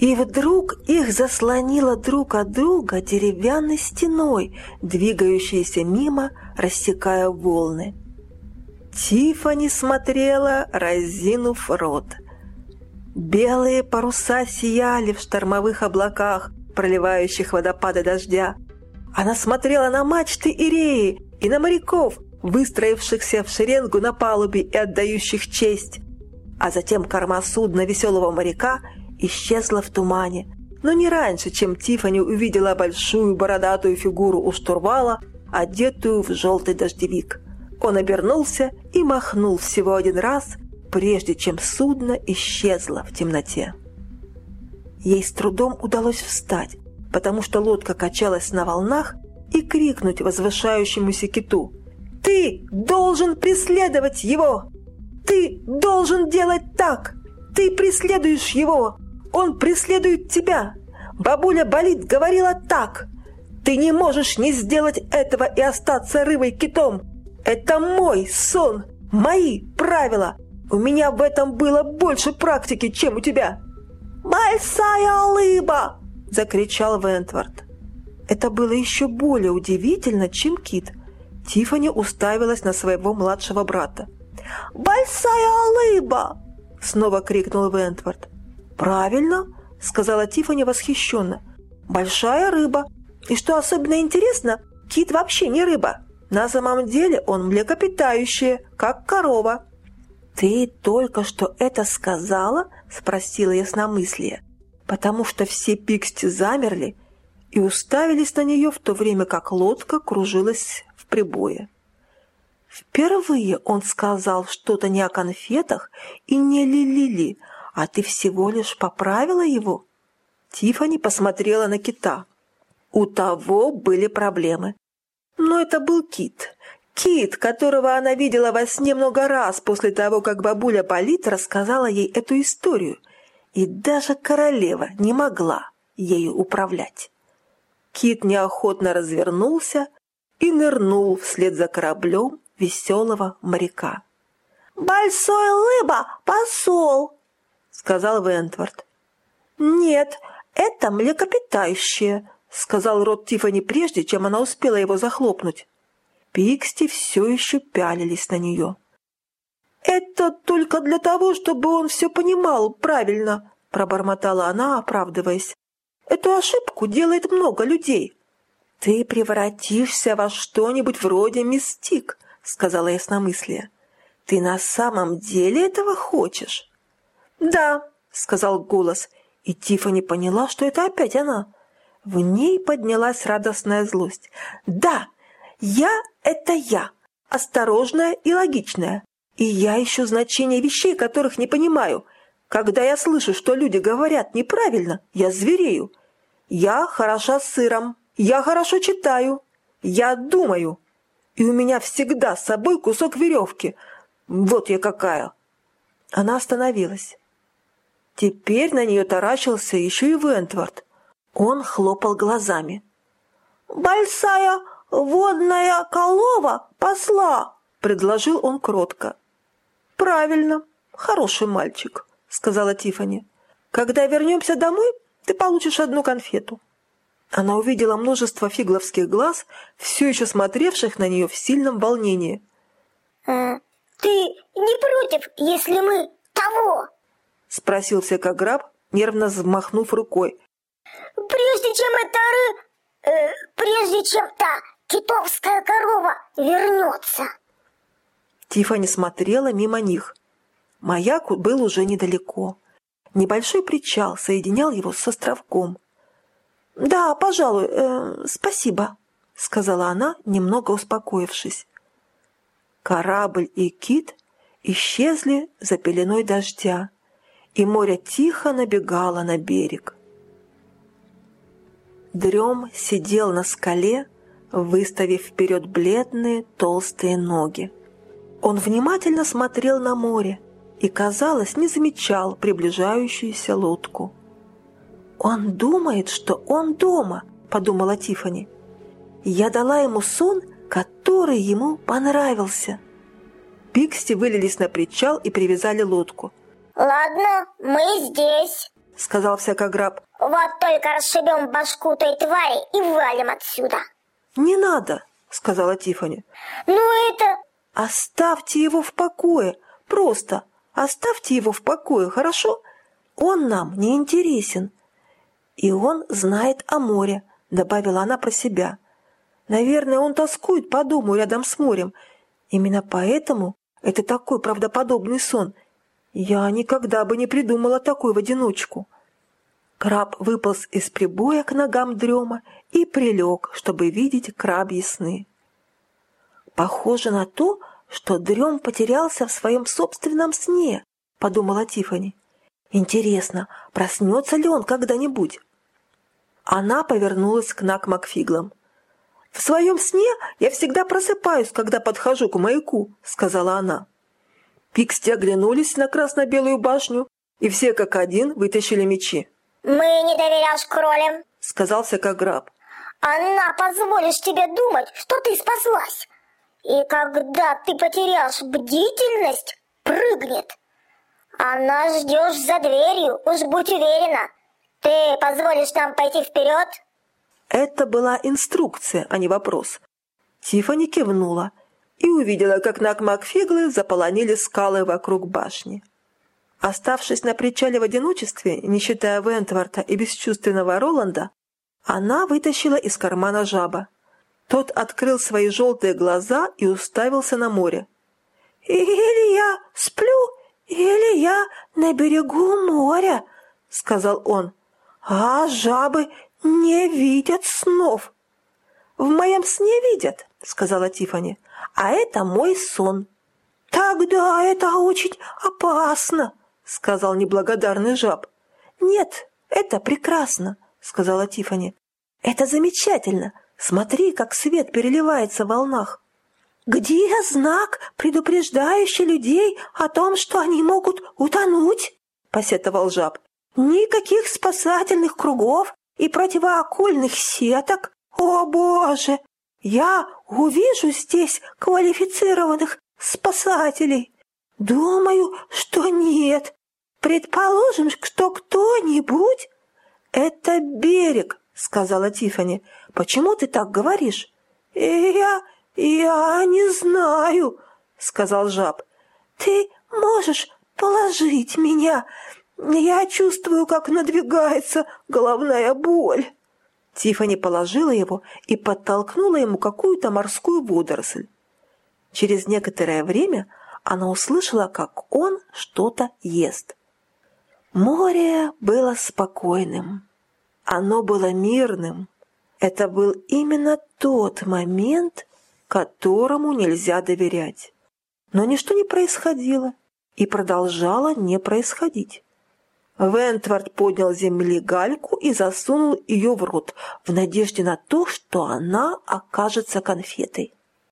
И вдруг их заслонило друг от друга деревянной стеной, двигающейся мимо, рассекая волны. Тифани смотрела, разинув рот. Белые паруса сияли в штормовых облаках, проливающих водопады дождя. Она смотрела на мачты и реи и на моряков, выстроившихся в шеренгу на палубе и отдающих честь. А затем корма судна веселого моряка – исчезла в тумане, но не раньше, чем Тифани увидела большую бородатую фигуру у штурвала, одетую в желтый дождевик. Он обернулся и махнул всего один раз, прежде чем судно исчезло в темноте. Ей с трудом удалось встать, потому что лодка качалась на волнах и крикнуть возвышающемуся киту «Ты должен преследовать его! Ты должен делать так! Ты преследуешь его! Он преследует тебя. Бабуля болит, говорила так. Ты не можешь не сделать этого и остаться рыбой-китом. Это мой сон, мои правила. У меня в этом было больше практики, чем у тебя. «Большая рыба!» – закричал Вентвард. Это было еще более удивительно, чем кит. Тифани уставилась на своего младшего брата. «Большая рыба!» – снова крикнул Вентвард. «Правильно», — сказала Тиффани восхищенно. «Большая рыба. И что особенно интересно, кит вообще не рыба. На самом деле он млекопитающее, как корова». «Ты только что это сказала?» — спросила ясномыслие, потому что все пиксти замерли и уставились на нее в то время, как лодка кружилась в прибое. Впервые он сказал что-то не о конфетах и не ли-ли-ли, а ты всего лишь поправила его?» Тифани посмотрела на кита. У того были проблемы. Но это был кит. Кит, которого она видела во сне много раз после того, как бабуля Болит рассказала ей эту историю. И даже королева не могла ею управлять. Кит неохотно развернулся и нырнул вслед за кораблем веселого моряка. «Большой рыба, посол!» Сказал Вентворд. «Нет, это млекопитающее», — сказал рот Тифани прежде, чем она успела его захлопнуть. Пиксти все еще пялились на нее. «Это только для того, чтобы он все понимал правильно», — пробормотала она, оправдываясь. «Эту ошибку делает много людей». «Ты превратишься во что-нибудь вроде мистик», — сказала ясномыслие. «Ты на самом деле этого хочешь?» «Да», — сказал голос, и Тиффани поняла, что это опять она. В ней поднялась радостная злость. «Да, я — это я, осторожная и логичная. И я ищу значение вещей, которых не понимаю. Когда я слышу, что люди говорят неправильно, я зверею. Я хороша сыром, я хорошо читаю, я думаю. И у меня всегда с собой кусок веревки. Вот я какая!» Она остановилась. Теперь на нее таращился еще и Вентвард. Он хлопал глазами. «Большая водная колова посла!» — предложил он кротко. «Правильно, хороший мальчик», — сказала Тифани. «Когда вернемся домой, ты получишь одну конфету». Она увидела множество фигловских глаз, все еще смотревших на нее в сильном волнении. «Ты не против, если мы того?» — спросил всякограб, нервно взмахнув рукой. «Прежде чем ры... Э, прежде чем та китовская корова вернется!» Тифани смотрела мимо них. Маяк был уже недалеко. Небольшой причал соединял его с островком. «Да, пожалуй, э, спасибо», — сказала она, немного успокоившись. Корабль и кит исчезли за пеленой дождя и море тихо набегало на берег. Дрем сидел на скале, выставив вперед бледные толстые ноги. Он внимательно смотрел на море и, казалось, не замечал приближающуюся лодку. «Он думает, что он дома», — подумала Тифани. «Я дала ему сон, который ему понравился». Пикси вылились на причал и привязали лодку. «Ладно, мы здесь», — сказал всякограб. Вот только расшибем башку той твари и валим отсюда. Не надо, сказала Тифани. Ну это... Оставьте его в покое. Просто оставьте его в покое, хорошо? Он нам не интересен. И он знает о море, добавила она про себя. Наверное, он тоскует по дому рядом с морем. Именно поэтому это такой правдоподобный сон. Я никогда бы не придумала такой в одиночку. Краб выполз из прибоя к ногам дрема и прилег, чтобы видеть крабьи сны. Похоже на то, что дрем потерялся в своем собственном сне, подумала Тифани. Интересно, проснется ли он когда-нибудь? Она повернулась к Нак Макфиглам. «В своем сне я всегда просыпаюсь, когда подхожу к маяку», — сказала она. Пиксти оглянулись на красно-белую башню, и все как один вытащили мечи. «Мы не доверяешь кролям», — сказал всякограб. «Она позволишь тебе думать, что ты спаслась. И когда ты потеряешь бдительность, прыгнет. Она ждешь за дверью, уж будь уверена. Ты позволишь нам пойти вперед?» Это была инструкция, а не вопрос. Тифани кивнула и увидела, как Накмакфиглы заполонили скалы вокруг башни. Оставшись на причале в одиночестве, не считая Вентворта и бесчувственного Роланда, она вытащила из кармана жаба. Тот открыл свои желтые глаза и уставился на море. «Или я сплю, или я на берегу моря», — сказал он. «А жабы не видят снов». «В моем сне видят», — сказала Тифани. «А это мой сон». «Тогда это очень опасно», — сказал неблагодарный жаб. «Нет, это прекрасно», — сказала Тифани. «Это замечательно. Смотри, как свет переливается в волнах». «Где знак, предупреждающий людей о том, что они могут утонуть?» — посетовал жаб. «Никаких спасательных кругов и противоокульных сеток. О, Боже! Я увижу здесь квалифицированных спасателей. Думаю, что нет. Предположим, что кто-нибудь... Это берег, сказала Тифани. Почему ты так говоришь? Я... я не знаю, сказал жаб. Ты можешь положить меня я чувствую, как надвигается головная боль. Тифани положила его и подтолкнула ему какую-то морскую водоросль. Через некоторое время она услышала, как он что-то ест. Море было спокойным. Оно было мирным. Это был именно тот момент, которому нельзя доверять. Но ничто не происходило и продолжало не происходить. Вентвард поднял с земли гальку и засунул ее в рот, в надежде на то, что она окажется конфетой.